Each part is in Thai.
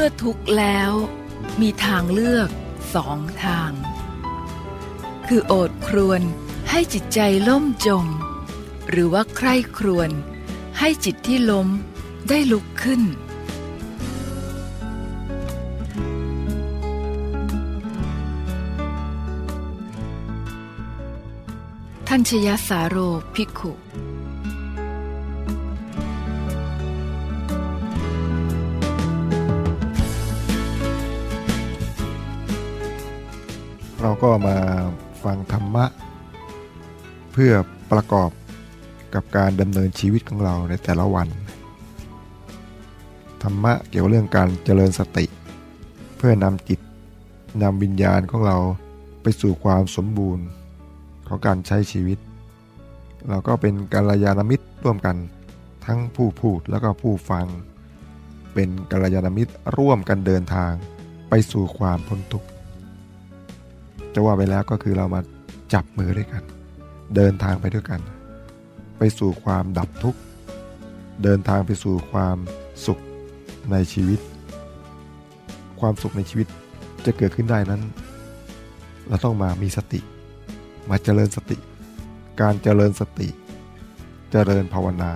มื่อทุกข์แล้ว มีทางเลือกสองทาง คือโอดครวนให้จิตใจล่มจม หรือว่าใคร่ครวญให้จิตที่ล้มได้ลุกขึ้น ท่านชยสาโรภิกขุ เราก็มาฟังธรรมะ เพื่อประกอบกับการดำเนินชีวิตของเราในแต่ละวัน ธรรมะเกี่ยวกับเรื่องการเจริญสติ เพื่อนำจิตนำวิญญาณของเราไปสู่ความสมบูรณ์ของการใช้ชีวิต เราก็เป็นกัลยาณมิตรร่วมกันทั้งผู้พูดแล้วก็ผู้ฟัง เป็นกัลยาณมิตรร่วมกันเดินทางไปสู่ความพ้นทุกข์ จะว่าไปแล้วก็คือเรามาจับมือด้วยกัน เดินทางไปด้วยกัน ไปสู่ความดับทุกข์ เดินทางไปสู่ความสุขในชีวิต ความสุขในชีวิตจะเกิดขึ้นได้นั้น เราต้องมามีสติ มาเจริญสติ การเจริญสติ เจริญภาวนา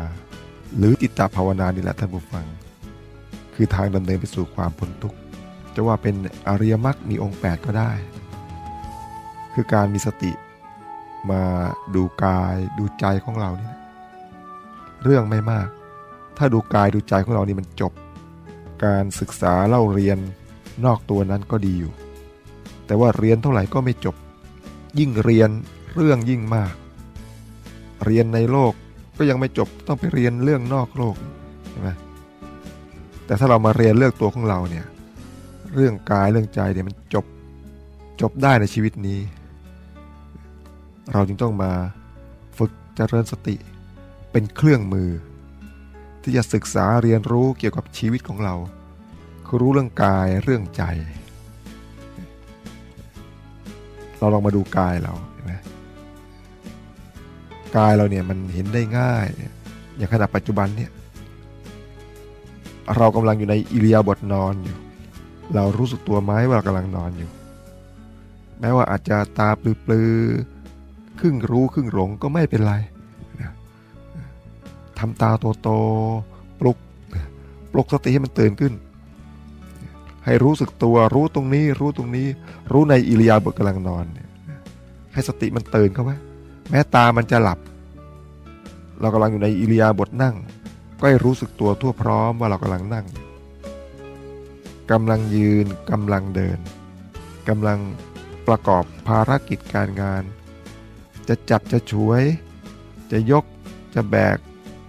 หรือจิตตภาวนานี่แหละท่านผู้ฟัง คือทางดำเนินไปสู่ความพ้นทุกข์จะว่าเป็นอริยมรรคมีองค์ 8 ก็ได้ คือการมีสติมาดูกายดูใจของเราเนี่ยเรื่องไม่มาก ถ้าดูกายดูใจของเรานี่มันจบ การศึกษาเล่าเรียนนอกตัวนั้นก็ดีอยู่ แต่ว่าเรียนเท่าไหร่ก็ไม่จบ ยิ่งเรียนเรื่องยิ่งมาก เรียนในโลกก็ยังไม่จบต้องไปเรียนเรื่องนอกโลกใช่ไหมแต่ถ้าเรามาเรียนเรื่องตัวของเราเนี่ยเรื่องกายเรื่องใจเนี่ยมันจบจบได้ในชีวิตนี้ เราจึงต้องมาฝึกเจริญสติ เป็นเครื่องมือ ที่จะศึกษาเรียนรู้เกี่ยวกับชีวิตของเรา คือรู้เรื่องกายเรื่องใจ เราลองมาดูกายเราเห็นไหมกายเราเนี่ยมันเห็นได้ง่ายอย่างขณะปัจจุบันเนี่ยเรากำลังอยู่ในอิริยาบถนอนอยู่ เรารู้สึกตัวไหมว่าเรากำลังนอนอยู่ แม้ว่าอาจจะตาปลือ ครึ่งรู้ครึ่งหลงก็ไม่เป็นไรนะทำตาโตๆปลุกปลุกสติให้มันตื่นขึ้น ให้รู้สึกตัวรู้ตรงนี้รู้ตรงนี้ รู้ในอิริยาบถกำลังนอน ให้สติมันตื่นเข้าไว้แม้ตามันจะหลับ เรากำลังอยู่ในอิริยาบถนั่ง ก็ให้รู้สึกตัวทั่วพร้อมว่าเรากำลังนั่งกำลังยืนกำลังเดินกำลังประกอบภารกิจการงาน จะจับจะช่วย จะยกจะแบก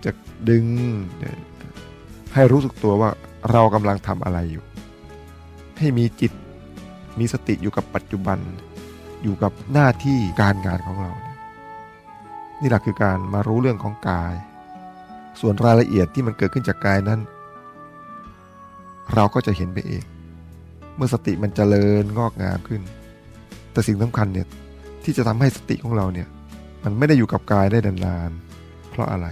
จะดึง ให้รู้สึกตัวว่าเรากำลังทำอะไรอยู่ ให้มีจิตมีสติอยู่กับปัจจุบัน อยู่กับหน้าที่การงานของเรา นี่แหละคือการมารู้เรื่องของกาย ส่วนรายละเอียดที่มันเกิดขึ้นจากกายนั้น เราก็จะเห็นไปเอง เมื่อสติมันจเจริญงอกงามขึ้น แต่สิ่งสำคัญเนี่ย ที่จะทำให้สติของเราเนี่ยมันไม่ได้อยู่กับกายได้นานๆเพราะอะไร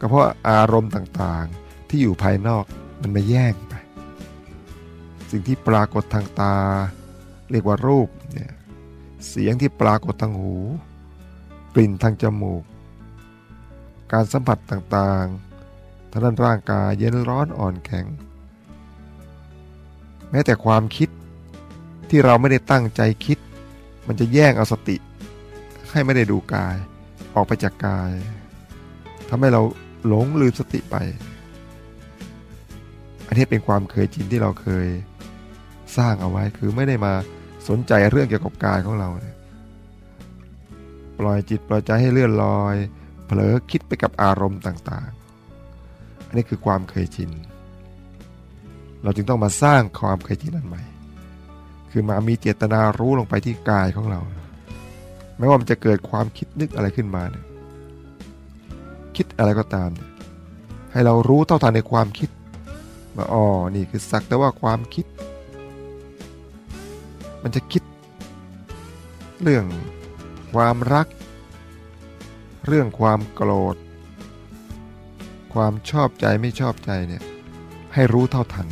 ก็เพราะอารมณ์ต่างๆที่อยู่ภายนอกมันมาแย่งไป สิ่งที่ปรากฏทางตา เรียกว่ารูปเนี่ยเสียงที่ปรากฏทางหู กลิ่นทางจมูก การสัมผัสต่างๆทางด้านร่างกายเย็นร้อนอ่อนแข็ง แม้แต่ความคิดที่เราไม่ได้ตั้งใจคิด มันจะแย่งเอาสติ ให้ไม่ได้ดูกาย ออกไปจากกายทำให้เราหลงลืมสติไป อันนี้เป็นความเคยชินที่เราเคยสร้างเอาไว้คือไม่ได้มาสนใจเรื่องเกี่ยวกับกายของเราเนี่ยปล่อยจิตปล่อยใจให้เลื่อนลอย เผลอคิดไปกับอารมณ์ต่างๆ อันนี้คือความเคยชิน เราจึงต้องมาสร้างความเคยชินนั้นใหม่ คือมามีเจตนารู้ลงไปที่กายของเราไม่ว่ามันจะเกิดความคิดนึกอะไรขึ้นมาเนี่ยคิดอะไรก็ตามเนี่ยให้เรารู้เท่าทันในความคิดว่าอ๋อนี่คือสักแต่ว่าความคิด มันจะคิด เรื่องความรัก เรื่องความโกรธ ความชอบใจไม่ชอบใจเนี่ยให้รู้เท่าทัน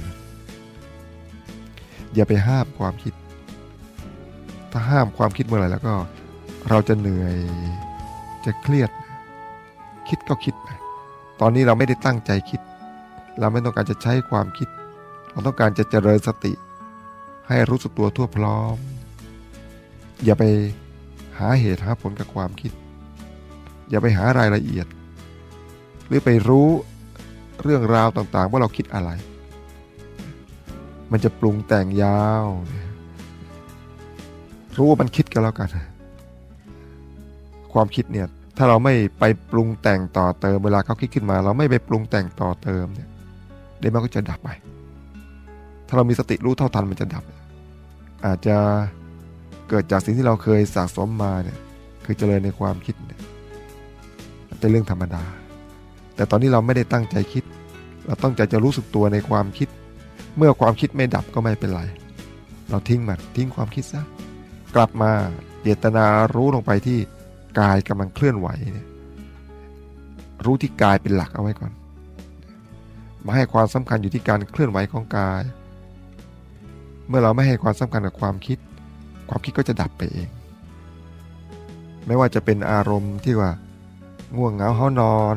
อย่าไปห้ามความคิด ถ้าห้ามความคิดเมื่อไหร่แล้วก็ เราจะเหนื่อยจะเครียด คิดก็คิดไปตอนนี้เราไม่ได้ตั้งใจคิด เราไม่ต้องการจะใช้ความคิด เราต้องการจะเจริญสติ ให้รู้สึกตัวทั่วพร้อม อย่าไปหาเหตุหาผลกับความคิด อย่าไปหารายละเอียด หรือไปรู้เรื่องราวต่างๆ ว่าเราคิดอะไร มันจะปรุงแต่งยาวรู้ว่ามันคิดกันแล้วกัน ความคิดเนี่ย ถ้าเราไม่ไปปรุงแต่งต่อเติม เวลาเขาคิดขึ้นมา เราไม่ไปปรุงแต่งต่อเติมเนี่ยเดี๋ยวมันก็จะดับไป ถ้าเรามีสติรู้เท่าทันมันจะดับ อาจจะเกิดจากสิ่งที่เราเคยสะสมมาเนี่ยคือเจริญในความคิดเนี่ยเป็นเรื่องธรรมดา แต่ตอนนี้เราไม่ได้ตั้งใจคิด เราต้องใจจะรู้สึกตัวในความคิด เมื่อความคิดไม่ดับก็ไม่เป็นไร เราทิ้งมันทิ้งความคิดซะกลับมาเจตนารู้ลงไปที่กายกำลังเคลื่อนไหวเนี่ยรู้ที่กายเป็นหลักเอาไว้ก่อน มาให้ความสำคัญอยู่ที่การเคลื่อนไหวของกาย เมื่อเราไม่ให้ความสำคัญกับความคิด ความคิดก็จะดับไปเอง ไม่ว่าจะเป็นอารมณ์ที่ว่าง่วงเหงาเฮานอน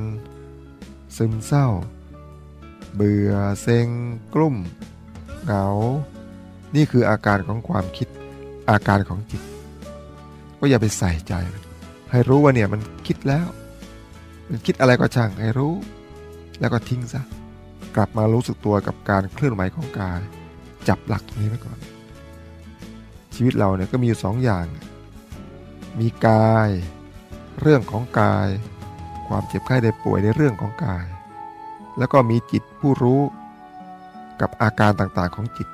ซึมเศร้า เบื่อเซ็งกลุ่มเหงา นี่คืออาการของความคิดอาการของจิต ก็อย่าไปใส่ใจ ให้รู้ว่าเนี่ยมันคิดแล้ว มันคิดอะไรก็ช่างให้รู้ แล้วก็ทิ้งซะกลับมารู้สึกตัวกับการเคลื่อนไหวของกายจับหลักตรงนี้ไว้ก่อน ชีวิตเราเนี่ยก็มีอยู่สองอย่าง มีกาย เรื่องของกาย ความเจ็บไข้ได้ป่วยในเรื่องของกาย แล้วก็มีจิตผู้รู้กับอาการต่างๆของจิต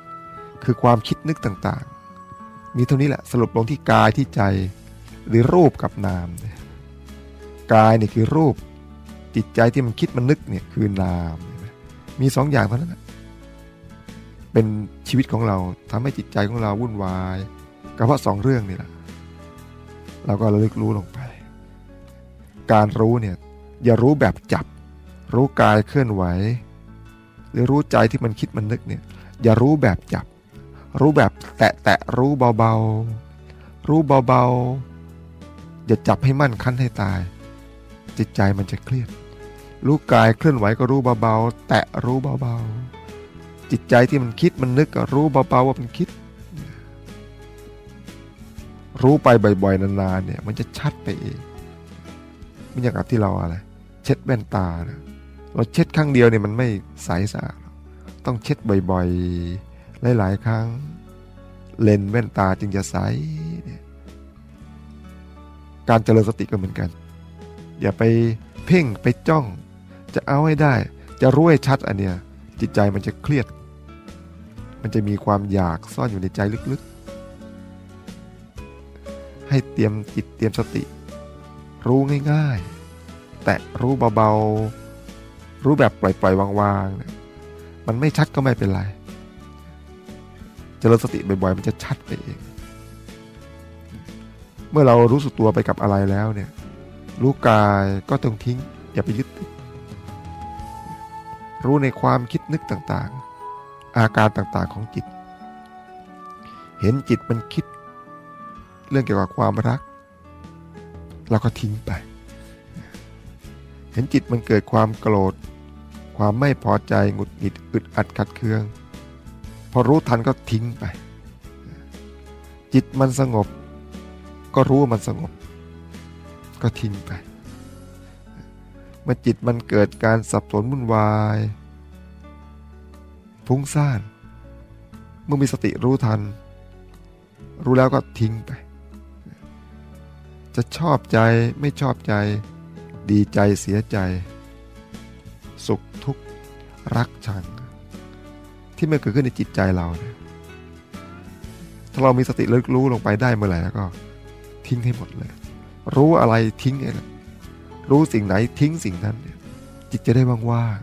คือความคิดนึกต่างๆ มีเท่านี้แหละสรุปลงที่กายที่ใจหรือรูปกับนาม กายนี่คือรูปจิตใจที่มันคิดมันนึกเนี่ยคือนาม มีสองอย่างเท่านั้นเป็นชีวิตของเราทำให้จิตใจของเราวุ่นวายก็เพราะสองเรื่องนี่แหละเราก็ระลึกรู้ลงไป การรู้เนี่ยอย่ารู้แบบจับ รู้กายเคลื่อนไหว หรือรู้ใจที่มันคิดมันนึกเนี่ยอย่ารู้แบบจับ รู้แบบแตะแตะรู้เบาๆ รู้เบาๆ อย่าจับให้มั่นคั้นให้ตาย จิตใจมันจะเครียด รู้กายเคลื่อนไหวก็รู้เบาๆ แตะรู้เบาๆ จิตใจที่มันคิดมันนึกก็รู้เบาๆว่ามันคิด รู้ไปบ่อยๆนานๆเนี่ยมันจะชัดไปเองไม่อย่างกับที่เราอะไร เช็ดแว่นตานะ เราเช็ดครั้งเดียวเนี่ยมันไม่ใสสะอาดต้องเช็ดบ่อยๆ หลายๆครั้ง เลนแว่นตาจึงจะใสการเจริญสติก็เหมือนกัน อย่าไปเพ่งไปจ้อง จะเอาให้ได้ จะรู้ให้ชัดอันเนี้ยจิตใจมันจะเครียด มันจะมีความอยากซ่อนอยู่ในใจลึกๆ ให้เตรียมจิตเตรียมสติ รู้ง่ายๆ แต่รู้เบาๆ รู้แบบปล่อยๆวางๆเนี่ยมันไม่ชัดก็ไม่เป็นไรเจริญสติบ่อยๆมันจะชัดไปเอง เมื่อเรารู้สึกตัวไปกับอะไรแล้วเนี่ยรู้กายก็ต้องทิ้ง อย่าไปยึดติดรู้ในความคิดนึกต่างๆ อาการต่างๆของจิต เห็นจิตมันคิด เรื่องเกี่ยวกับความรัก เราก็ทิ้งไป เห็นจิตมันเกิดความโกรธ ความไม่พอใจหงุดหงิดอึดอัดขัดเคือง พอรู้ทันก็ทิ้งไป จิตมันสงบ ก็รู้ว่ามันสงบ ก็ทิ้งไป เมื่อจิตมันเกิดการสับสนวุ่นวายฟุ้งซ่านเมื่อมีสติรู้ทัน รู้แล้วก็ทิ้งไป จะชอบใจไม่ชอบใจ ดีใจเสียใจ สุขทุกข์รักชัง ที่มันเกิดขึ้นในจิตใจเราเนี่ยถ้าเรามีสติเลิกรู้ลงไปได้เมื่อไหร่แล้วก็ ทิ้งให้หมดเลย รู้อะไรทิ้งไงล่ะรู้สิ่งไหนทิ้งสิ่งนั้นเนี่ยจิตจะได้ว่าง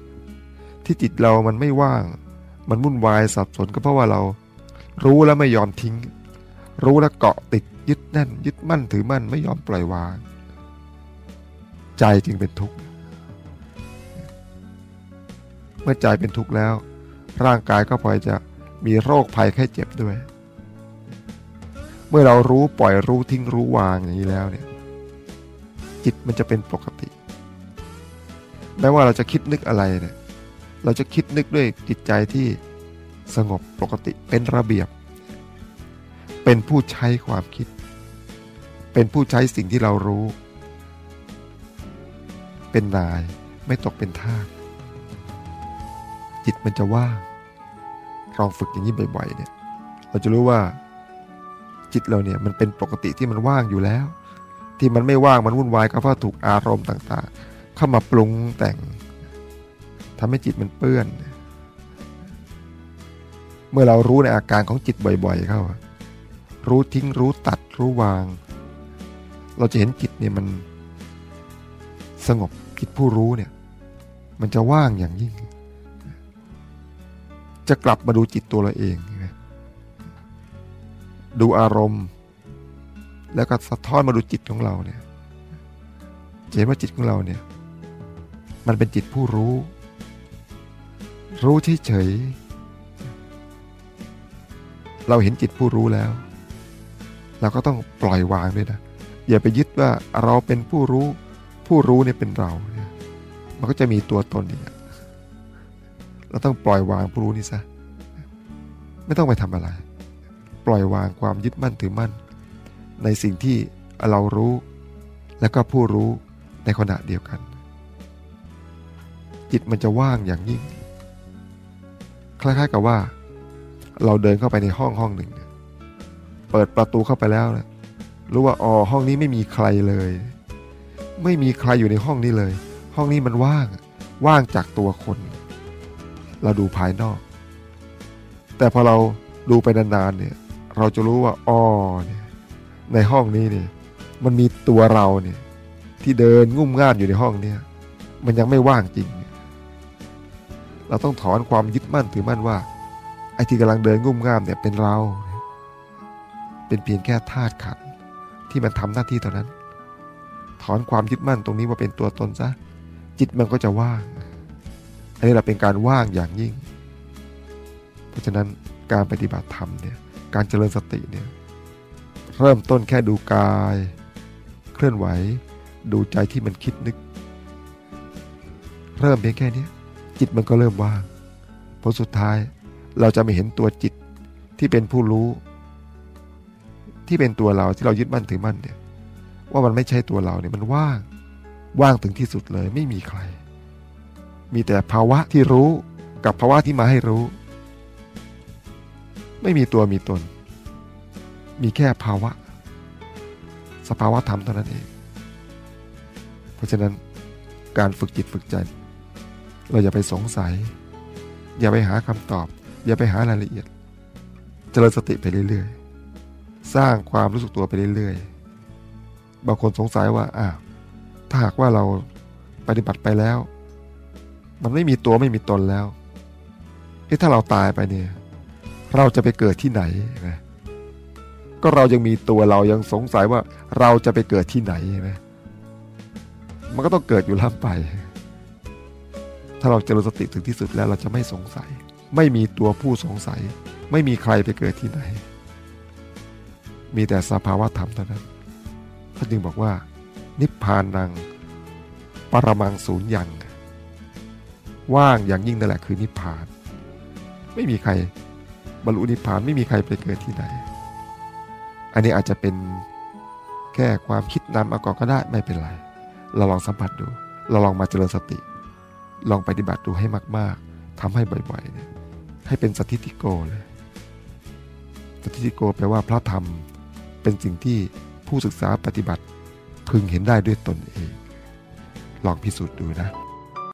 ๆที่จิตเรามันไม่ว่าง มันวุ่นวายสับสนก็เพราะว่าเรา รู้แล้วไม่ยอมทิ้ง รู้แล้วเกาะติดยึดแน่น ยึดมั่นถือมั่นไม่ยอมปล่อยวาง ใจจึงเป็นทุกข์ เมื่อใจเป็นทุกข์แล้ว ร่างกายก็พลอยจะมีโรคภัยแค่เจ็บด้วย เมื่อเรารู้ปล่อยรู้ทิ้งรู้วางอย่างนี้แล้วเนี่ยจิตมันจะเป็นปกติ แม้ว่าเราจะคิดนึกอะไรเนี่ยเราจะคิดนึกด้วยจิตใจที่สงบปกติเป็นระเบียบ เป็นผู้ใช้ความคิด เป็นผู้ใช้สิ่งที่เรารู้ เป็นนายไม่ตกเป็นทาส จิตมันจะว่างลองฝึกอย่างนี้บ่อยๆเนี่ย เราจะรู้ว่าจิตเราเนี่ยมันเป็นปกติที่มันว่างอยู่แล้ว ที่มันไม่ว่างมันวุ่นวายก็เพราะถูกอารมณ์ต่างๆ เข้ามาปรุงแต่งทำให้จิตมันเปื้อน เมื่อเรารู้ในอาการของจิตบ่อย ๆ เข้า รู้ทิ้งรู้ตัดรู้วาง เราจะเห็นจิตเนี่ยมันสงบจิตผู้รู้เนี่ย มันจะว่างอย่างยิ่ง จะกลับมาดูจิตตัวเราเองดูอารมณ์ แล้วก็สะท้อนมาดูจิตของเราเนี่ยเห็นว่าจิตของเราเนี่ย มันเป็นจิตผู้รู้ รู้เฉยๆเราเห็นจิตผู้รู้แล้ว เราก็ต้องปล่อยวางด้วยนะอย่าไปยึดว่าเราเป็นผู้รู้ ผู้รู้เนี่ยเป็นเราเนี่ยมันก็จะมีตัวตนอีก เราต้องปล่อยวางผู้รู้นี่ซะไม่ต้องไปทำอะไร ปล่อยวางความยึดมั่นถือมั่น ในสิ่งที่เรารู้แล้วก็ผู้รู้ในขณะเดียวกัน จิตมันจะว่างอย่างยิ่ง คล้ายๆกับว่า เราเดินเข้าไปในห้องห้องหนึ่ง เปิดประตูเข้าไปแล้วนะรู้ว่าอ๋อห้องนี้ไม่มีใครเลย ไม่มีใครอยู่ในห้องนี้เลย ห้องนี้มันว่าง ว่างจากตัวคน เราดูภายนอก แต่พอเราดูไปนานๆเนี่ยเราจะรู้ว่าอ๋อเนี่ยในห้องนี้เนี่ยมันมีตัวเราเนี่ยที่เดินงุ่มง่านอยู่ในห้องเนี่ยมันยังไม่ว่างจริง เราต้องถอนความยึดมั่นถือมั่นว่าไอ้ที่กำลังเดินงุ่มง่ามเนี่ยเป็นเรา เป็นเพียงแค่ธาตุขันที่มันทำหน้าที่เท่านั้น ถอนความยึดมั่นตรงนี้ว่าเป็นตัวตนซะจิตมันก็จะว่าง อันนี้เราเป็นการว่างอย่างยิ่ง เพราะฉะนั้นการปฏิบัติธรรมเนี่ยการเจริญสติเนี่ยเริ่มต้นแค่ดูกาย เคลื่อนไหว ดูใจที่มันคิดนึก เริ่มเพียงแค่นี้จิตมันก็เริ่มว่างผลสุดท้ายเราจะไม่เห็นตัวจิตที่เป็นผู้รู้ ที่เป็นตัวเราที่เรายึดมั่นถือมั่นเนี่ยว่ามันไม่ใช่ตัวเราเนี่ยมันว่าง ว่างถึงที่สุดเลยไม่มีใคร มีแต่ภาวะที่รู้กับภาวะที่มาให้รู้ ไม่มีตัวมีตน มีแค่ภาวะ สภาวะธรรมเท่านั้นเอง เพราะฉะนั้นการฝึกจิตฝึกใจ เราอย่าไปสงสัย อย่าไปหาคำตอบ อย่าไปหารายละเอียด เจริญสติไปเรื่อยๆ สร้างความรู้สึกตัวไปเรื่อยๆ บางคนสงสัยว่าอ้าวถ้าหากว่าเราปฏิบัติไปแล้ว มันไม่มีตัวไม่มีตนแล้วเอ๊ะถ้าเราตายไปเนี่ย เราจะไปเกิดที่ไหนนะก็เรายังมีตัวเรายังสงสัยว่าเราจะไปเกิดที่ไหนใช่ไหมมันก็ต้องเกิดอยู่ล่ำไป ถ้าเราเจริญสติถึงที่สุดแล้วเราจะไม่สงสัย ไม่มีตัวผู้สงสัย ไม่มีใครไปเกิดที่ไหน มีแต่สภาวะธรรมเท่านั้นท่านจึงบอกว่า นิพพานังปรมังศูนย์ยัง ว่างอย่างยิ่งนั่นแหละคือนิพพาน ไม่มีใครบรรลุนิพพานไม่มีใครไปเกิดที่ไหน อันนี้อาจจะเป็นแค่ความคิดนำเอาก่อนก็ได้ไม่เป็นไร เราลองสัมผัสดู เราลองมาเจริญสติ ลองปฏิบัติดูให้มาก ๆทำให้บ่อยๆเนี่ยให้เป็นสถิติโกเลยสถิติโกแปลว่าพระธรรมเป็นสิ่งที่ผู้ศึกษาปฏิบัติพึงเห็นได้ด้วยตนเอง ลองพิสูจน์ดูนะ